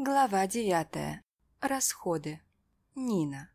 Глава девятая. Расходы. Нина.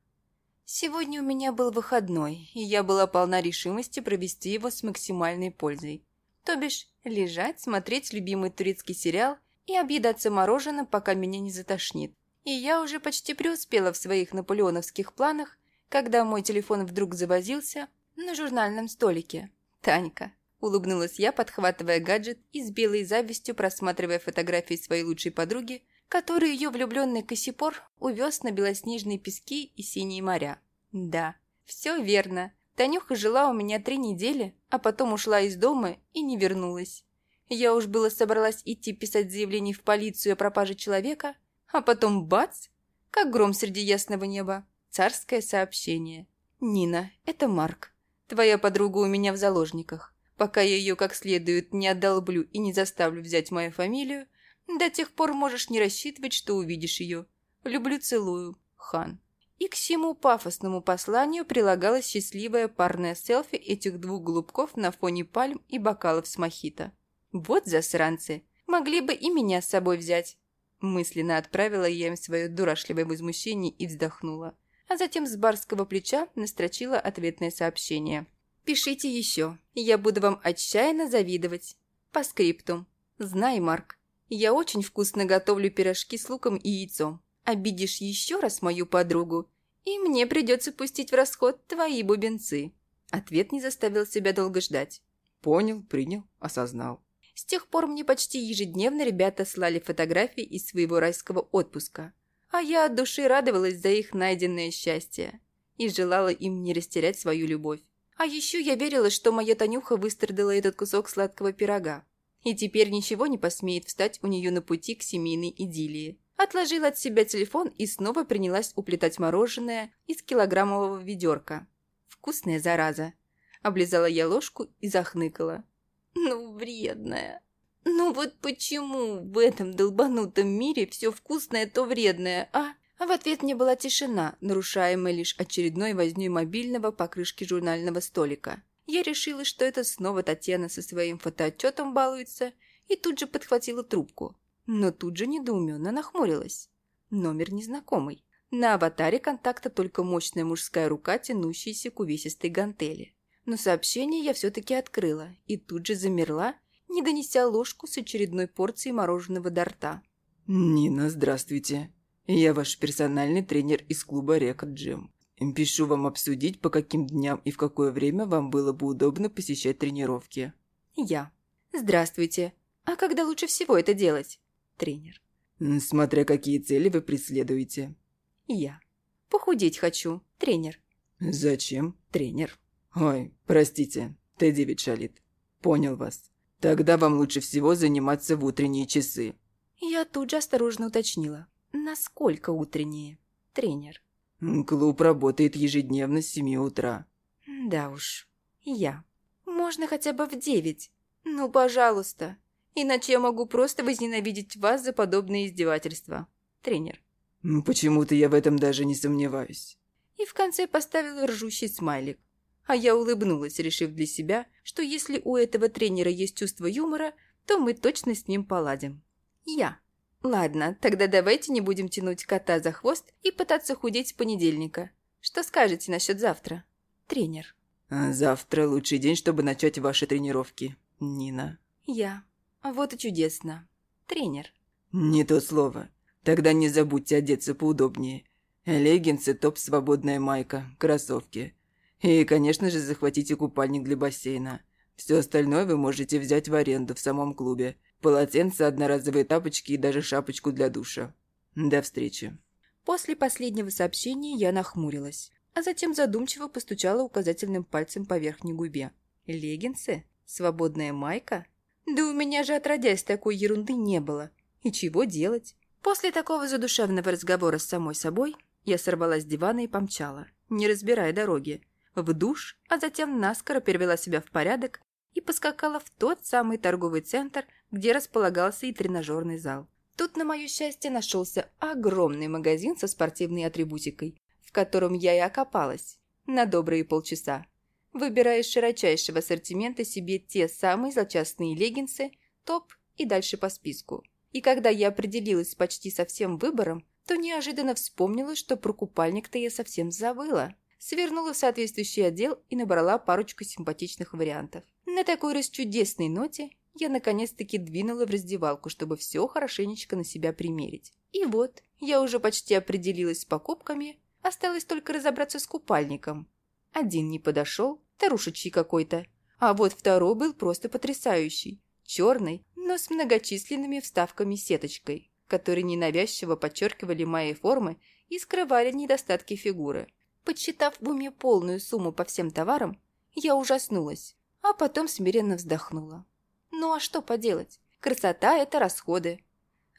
Сегодня у меня был выходной, и я была полна решимости провести его с максимальной пользой. То бишь, лежать, смотреть любимый турецкий сериал и объедаться мороженым, пока меня не затошнит. И я уже почти преуспела в своих наполеоновских планах, когда мой телефон вдруг завозился на журнальном столике. «Танька», — улыбнулась я, подхватывая гаджет и с белой завистью просматривая фотографии своей лучшей подруги, который ее влюбленный Кассипор увез на белоснежные пески и синие моря. Да, все верно. Танюха жила у меня три недели, а потом ушла из дома и не вернулась. Я уж было собралась идти писать заявление в полицию о пропаже человека, а потом бац, как гром среди ясного неба. Царское сообщение. «Нина, это Марк. Твоя подруга у меня в заложниках. Пока я ее как следует не отдолблю и не заставлю взять мою фамилию, до тех пор можешь не рассчитывать, что увидишь ее. Люблю, целую. Хан. И к всему пафосному посланию прилагалось счастливое парное селфи этих двух голубков на фоне пальм и бокалов с мохито. Вот засранцы. Могли бы и меня с собой взять. Мысленно отправила я им свое дурашливое возмущение и вздохнула. А затем с барского плеча настрочила ответное сообщение. «Пишите еще. Я буду вам отчаянно завидовать. По скриптум. Знай, Марк, я очень вкусно готовлю пирожки с луком и яйцом. Обидишь еще раз мою подругу, и мне придется пустить в расход твои бубенцы». Ответ не заставил себя долго ждать. «Понял, принял, осознал». С тех пор мне почти ежедневно ребята слали фотографии из своего райского отпуска. А я от души радовалась за их найденное счастье и желала им не растерять свою любовь. А еще я верила, что моя Танюха выстрадала этот кусок сладкого пирога и теперь ничего не посмеет встать у нее на пути к семейной идиллии. Отложила от себя телефон и снова принялась уплетать мороженое из килограммового ведерка. Вкусная зараза. Облизала я ложку и захныкала. Ну, вредная. Ну вот почему в этом долбанутом мире все вкусное, то вредное, а? А в ответ мне была тишина, нарушаемая лишь очередной вознёй мобильного по крышке журнального столика. Я решила, что это снова Татьяна со своим фотоотчетом балуется, и тут же подхватила трубку. Но тут же недоуменно нахмурилась. Номер незнакомый. На аватаре контакта только мощная мужская рука, тянущаяся к увесистой гантели. Но сообщение я все-таки открыла и тут же замерла, не донеся ложку с очередной порцией мороженого до рта. «Нина, здравствуйте. Я ваш персональный тренер из клуба «Река Джим». Пишу вам обсудить, по каким дням и в какое время вам было бы удобно посещать тренировки. Я. Здравствуйте. А когда лучше всего это делать? Тренер. Смотря какие цели вы преследуете. Я. Похудеть хочу. Тренер. Зачем? Тренер. Ой, простите, Т9 шалит. Понял вас. Тогда вам лучше всего заниматься в утренние часы. Я тут же осторожно уточнила. Насколько утренние? Тренер. Клуб работает ежедневно с семи утра. Да уж. Я. Можно хотя бы в девять. Ну, пожалуйста. Иначе я могу просто возненавидеть вас за подобные издевательства. Тренер. Почему-то я в этом даже не сомневаюсь. И в конце поставил ржущий смайлик. А я улыбнулась, решив для себя, что если у этого тренера есть чувство юмора, то мы точно с ним поладим. Я. Ладно, тогда давайте не будем тянуть кота за хвост и пытаться худеть с понедельника. Что скажете насчет завтра? Тренер. А завтра лучший день, чтобы начать ваши тренировки, Нина. Я. Вот и чудесно. Тренер. Не то слово. Тогда не забудьте одеться поудобнее. Леггинсы, топ, свободная майка, кроссовки. И, конечно же, захватите купальник для бассейна. Все остальное вы можете взять в аренду в самом клубе. Полотенце, одноразовые тапочки и даже шапочку для душа. До встречи. После последнего сообщения я нахмурилась, а затем задумчиво постучала указательным пальцем по верхней губе. Леггинсы? Свободная майка? Да у меня же отродясь такой ерунды не было. И чего делать? После такого задушевного разговора с самой собой я сорвалась с дивана и помчала, не разбирая дороги, в душ, а затем наскоро перевела себя в порядок и поскакала в тот самый торговый центр, где располагался и тренажерный зал. Тут, на мое счастье, нашелся огромный магазин со спортивной атрибутикой, в котором я и окопалась на добрые полчаса, выбирая из широчайшего ассортимента себе те самые злочастные леггинсы, топ и дальше по списку. И когда я определилась почти со всем выбором, то неожиданно вспомнила, что про купальник-то я совсем забыла. Свернула в соответствующий отдел и набрала парочку симпатичных вариантов. На такой расчудесной ноте я наконец-таки двинула в раздевалку, чтобы все хорошенечко на себя примерить. И вот, я уже почти определилась с покупками, осталось только разобраться с купальником. Один не подошел, тарушечий какой-то, а вот второй был просто потрясающий. Черный, но с многочисленными вставками-сеточкой, которые ненавязчиво подчеркивали мои формы и скрывали недостатки фигуры. Подсчитав в уме полную сумму по всем товарам, я ужаснулась, а потом смиренно вздохнула. Ну а что поделать? Красота – это расходы.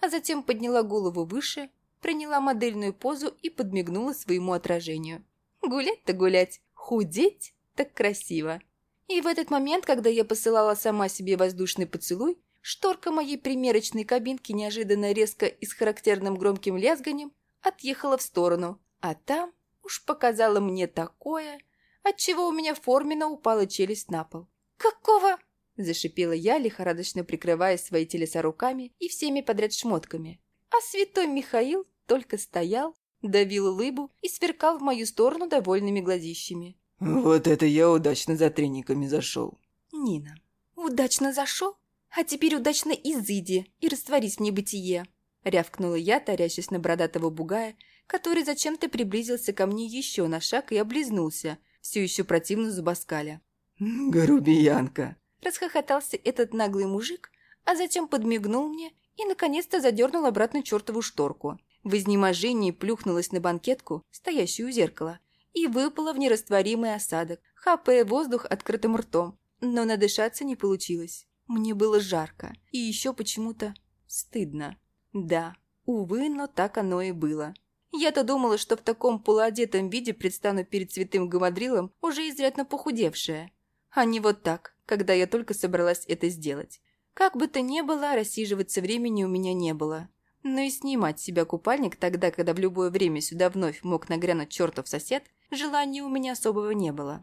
А затем подняла голову выше, приняла модельную позу и подмигнула своему отражению. Гулять-то гулять, худеть – так красиво. И в этот момент, когда я посылала сама себе воздушный поцелуй, шторка моей примерочной кабинки неожиданно резко и с характерным громким лязганием отъехала в сторону, а там уж показала мне такое, отчего у меня форменно упала челюсть на пол. «Какого?» – зашипела я, лихорадочно прикрывая свои телеса руками и всеми подряд шмотками. А святой Михаил только стоял, давил лыбу и сверкал в мою сторону довольными глазищами. «Вот это я удачно за трениками зашел». «Нина, удачно зашел? А теперь удачно изыди и растворись в небытие!» Рявкнула я, тарящись на бородатого бугая, который зачем-то приблизился ко мне еще на шаг и облизнулся, все еще противно зубоскаля. «Грубиянка!» Расхохотался этот наглый мужик, а затем подмигнул мне и, наконец-то, задернул обратно чертову шторку. В изнеможении плюхнулась на банкетку, стоящую у зеркала, и выпала в нерастворимый осадок, хапая воздух открытым ртом. Но надышаться не получилось. Мне было жарко и еще почему-то стыдно. Да, увы, но так оно и было. Я-то думала, что в таком полуодетом виде предстану перед святым гамадрилом уже изрядно похудевшая. А не вот так, когда я только собралась это сделать. Как бы то ни было, рассиживаться времени у меня не было. Но и снимать себя купальник тогда, когда в любое время сюда вновь мог нагрянуть чертов сосед, желания у меня особого не было.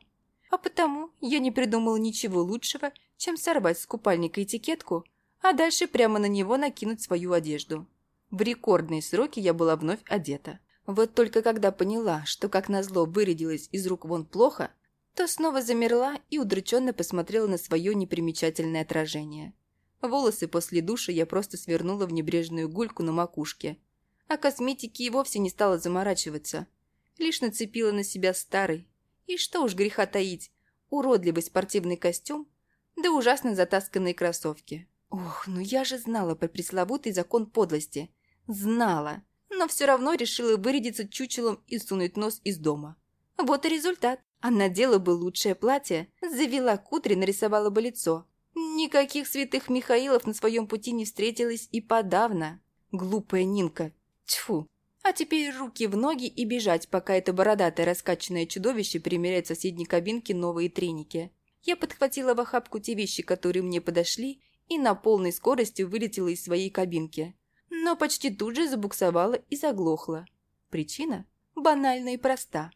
А потому я не придумала ничего лучшего, чем сорвать с купальника этикетку, а дальше прямо на него накинуть свою одежду. В рекордные сроки я была вновь одета. Вот только когда поняла, что как назло вырядилась из рук вон плохо, то снова замерла и удрученно посмотрела на свое непримечательное отражение. Волосы после душа я просто свернула в небрежную гульку на макушке. А косметики и вовсе не стала заморачиваться. Лишь нацепила на себя старый. И что уж греха таить, уродливый спортивный костюм, да ужасно затасканные кроссовки. Ох, ну я же знала про пресловутый закон подлости. Знала, но все равно решила вырядиться чучелом и сунуть нос из дома. Вот и результат. А надела бы лучшее платье, завела кудри, нарисовала бы лицо. Никаких святых Михаилов на своем пути не встретилось и подавно. Глупая Нинка. Тьфу. А теперь руки в ноги и бежать, пока это бородатое раскачанное чудовище примеряет в соседней кабинке новые треники. Я подхватила в охапку те вещи, которые мне подошли, и на полной скорости вылетела из своей кабинки. Но почти тут же забуксовала и заглохла. Причина банальна и проста.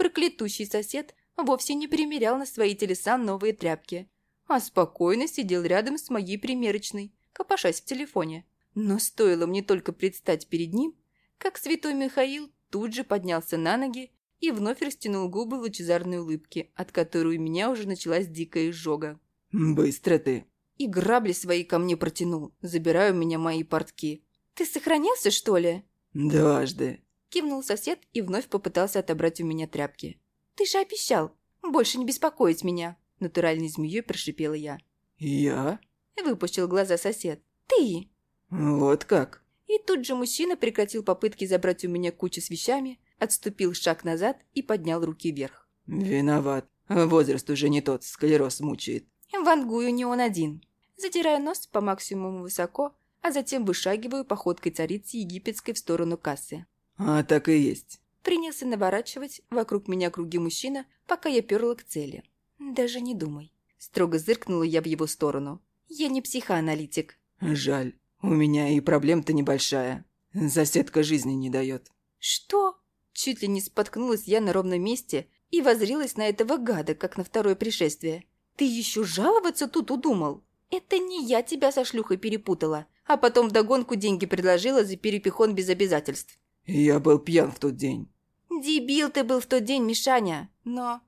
Проклятущий сосед вовсе не примерял на свои телеса новые тряпки, а спокойно сидел рядом с моей примерочной, копошась в телефоне. Но стоило мне только предстать перед ним, как святой Михаил тут же поднялся на ноги и вновь растянул губы лучезарной улыбки, от которой у меня уже началась дикая изжога. «Быстро ты!» И грабли свои ко мне протянул, забирая у меня мои портки. «Ты сохранился, что ли?» «Дважды», Кивнул сосед и вновь попытался отобрать у меня тряпки. «Ты же обещал больше не беспокоить меня!» Натуральной змеей прошипела я. «Я?» Выпущил глаза сосед. «Ты!» «Вот как?» И тут же мужчина прекратил попытки забрать у меня кучу с вещами, отступил шаг назад и поднял руки вверх. «Виноват. Возраст уже не тот, склероз мучает». Вангую не он один. Задираю нос по максимуму высоко, а затем вышагиваю походкой царицы египетской в сторону кассы. «А так и есть». Принялся наворачивать вокруг меня круги мужчина, пока я перла к цели. «Даже не думай». Строго зыркнула я в его сторону. «Я не психоаналитик». «Жаль. У меня и проблем-то небольшая. Соседка жизни не дает». «Что?» Чуть ли не споткнулась я на ровном месте и возрилась на этого гада, как на второе пришествие. «Ты еще жаловаться тут удумал? Это не я тебя со шлюхой перепутала, а потом вдогонку деньги предложила за перепихон без обязательств. Я был пьян в тот день. Дебил ты был в тот день, Мишаня, но...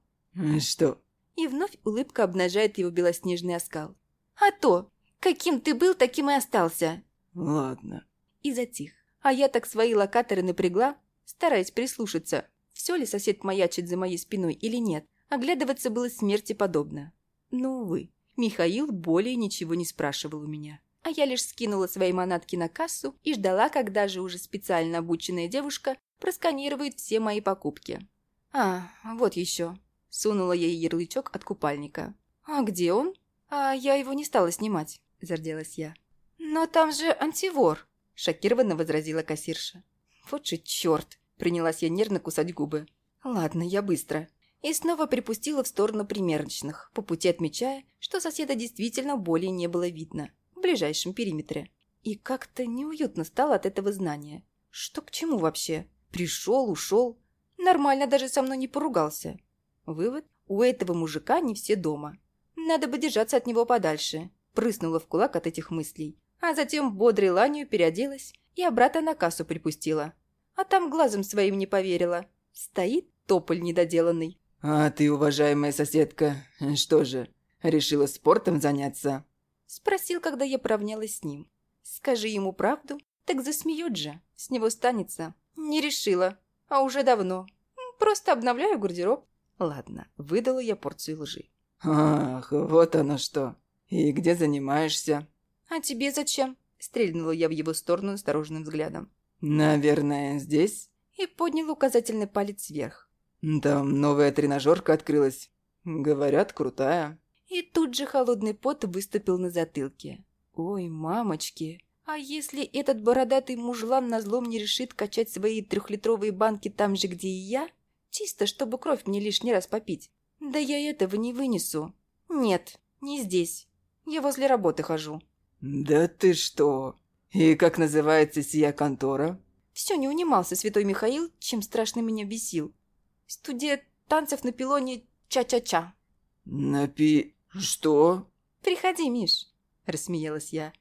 Что? И вновь улыбка обнажает его белоснежный оскал. А то, каким ты был, таким и остался. Ладно. И затих. А я так свои локаторы напрягла, стараясь прислушаться, все ли сосед маячит за моей спиной или нет. Оглядываться было смерти подобно. Но, увы, Михаил более ничего не спрашивал у меня. А я лишь скинула свои манатки на кассу и ждала, когда же уже специально обученная девушка просканирует все мои покупки. А, вот еще. Сунула ей ярлычок от купальника. А где он? А я его не стала снимать, зарделась я. Но там же антивор, шокированно возразила кассирша. Вот же черт! Принялась я нервно кусать губы. Ладно, я быстро. И снова припустила в сторону примерочных, по пути отмечая, что соседа действительно более не было видно ближайшем периметре. И как-то неуютно стало от этого знания. Что к чему вообще? Пришел, ушел. Нормально даже со мной не поругался. Вывод – у этого мужика не все дома. Надо бы держаться от него подальше. Прыснула в кулак от этих мыслей. А затем бодрой ланью переоделась и обратно на кассу припустила. А там глазом своим не поверила. Стоит тополь недоделанный. «А ты, уважаемая соседка, что же, решила спортом заняться?» Спросил, когда я поравнялась с ним. «Скажи ему правду, так засмеют же, с него станется». «Не решила, а уже давно. Просто обновляю гардероб». Ладно, выдала я порцию лжи. «Ах, вот оно что. И где занимаешься?» «А тебе зачем?» Стрельнула я в его сторону осторожным взглядом. «Наверное, здесь?» И поднял указательный палец вверх. «Там новая тренажерка открылась. Говорят, крутая». И тут же холодный пот выступил на затылке. «Ой, мамочки, а если этот бородатый мужлан назлом не решит качать свои трехлитровые банки там же, где и я? Чисто, чтобы кровь мне лишний раз попить. Да я этого не вынесу. Нет, не здесь. Я возле работы хожу». «Да ты что? И как называется сия контора?» Все не унимался святой Михаил, чем страшно меня бесил. Студия танцев на пилоне ча-ча-ча. На пи... что? Приходи, Миш, рассмеялась я.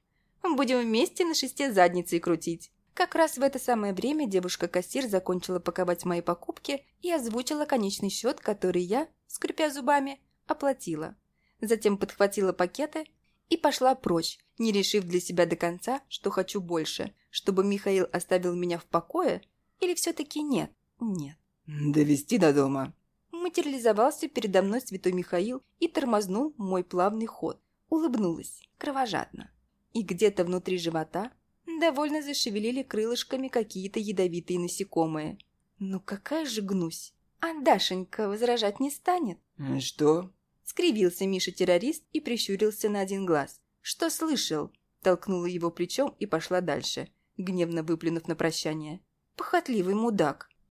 Будем вместе на шесте задницей крутить. Как раз в это самое время девушка-кассир закончила паковать мои покупки и озвучила конечный счет, который я, скрипя зубами, оплатила. Затем подхватила пакеты и пошла прочь, не решив для себя до конца, что хочу больше, чтобы Михаил оставил меня в покое или все-таки нет? Нет. «Довести до дома?» Материализовался передо мной святой Михаил и тормознул мой плавный ход. Улыбнулась, кровожадно. И где-то внутри живота довольно зашевелили крылышками какие-то ядовитые насекомые. Ну какая же гнусь! А Дашенька возражать не станет. «Что?» Скривился Миша-террорист и прищурился на один глаз. «Что слышал?» Толкнула его плечом и пошла дальше, гневно выплюнув на прощание. «Похотливый мудак!»